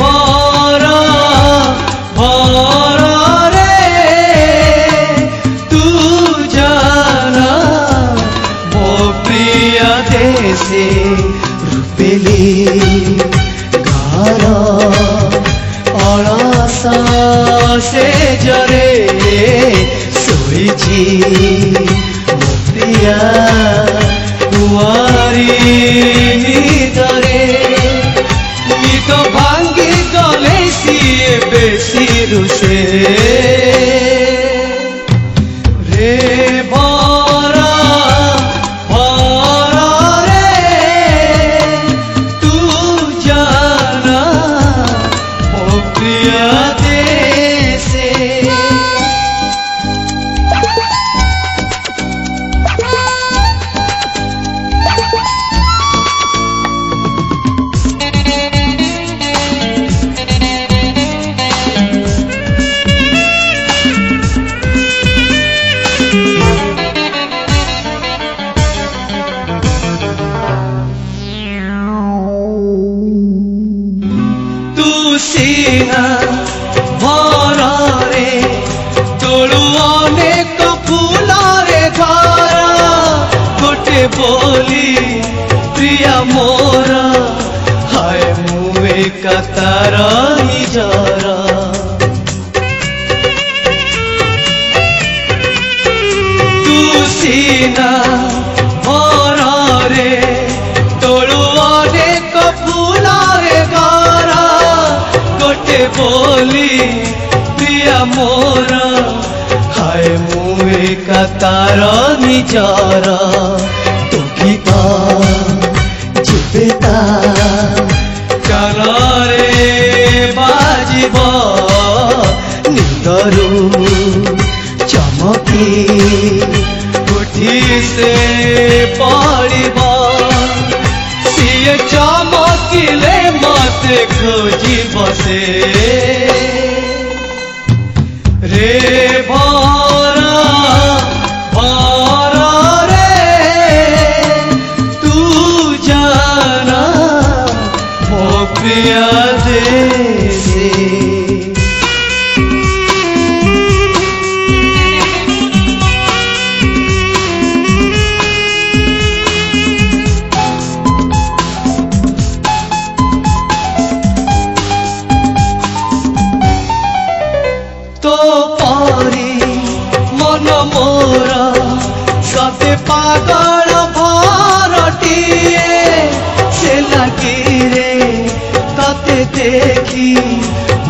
বড় বড় রে, তু জানা মো প্রিয় দেশে রূপেলি ঘর অলসা সে জরে শোইছি প্রিয়া কুয়ারি নিদরে নিত ভা do cheiro. ଗୋଟେ ବୋଲି ପ୍ରିୟା ମୋର ହାୟ ମୁଁ ଏକା ତାର ନିଜର ତୁ ସିନା ଭରରେ ତୋଳୁ ଅନେକ ଫୁଲରେ ଘର ଗୋଟେ ବୋଲି ପ୍ରିୟା ମୋର ହାୟ ମୁଁ ଏକା ତାର ନିଜର ତୁକିତ ଯିବେ ତା କାନରେ ବାଜିବ ନିଦରୁ ଚମକି ଉଠି Sabia desse তো পরি মন মোরা সতে পাগল দেখি,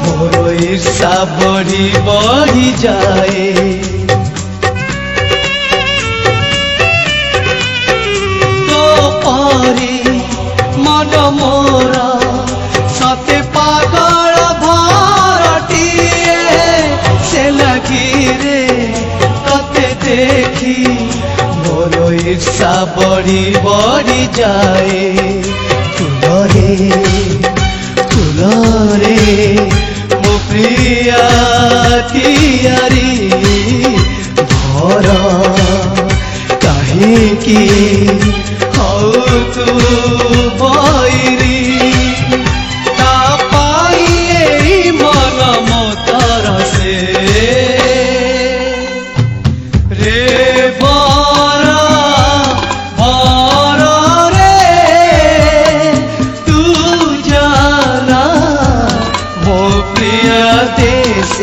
মোর ঈর্ষা বড়ি বড়ি যায়। তো পরি মন মোর সতে পাগল ভরটিয়ে সে লাগিরে ততে দেখি, মোর ঈর্ষা বড়ি যায়। ফুলরে ধরে মুপিয়া কিয়ারি ভরা কাহিকি হও তু বাইরি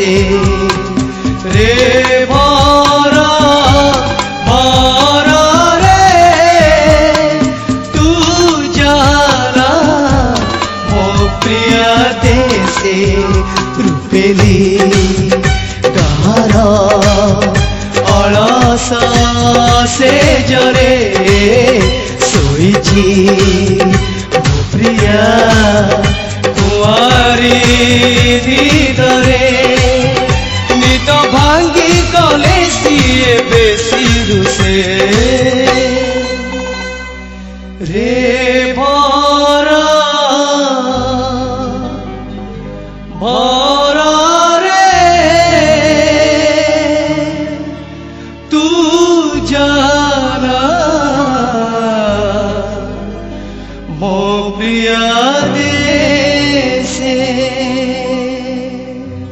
से रे मारा मारा रे, तू जाला ओ प्रिया दे से रूपेली डहारा অলসা সে জরে শোইছি প্রিয়া Jesus.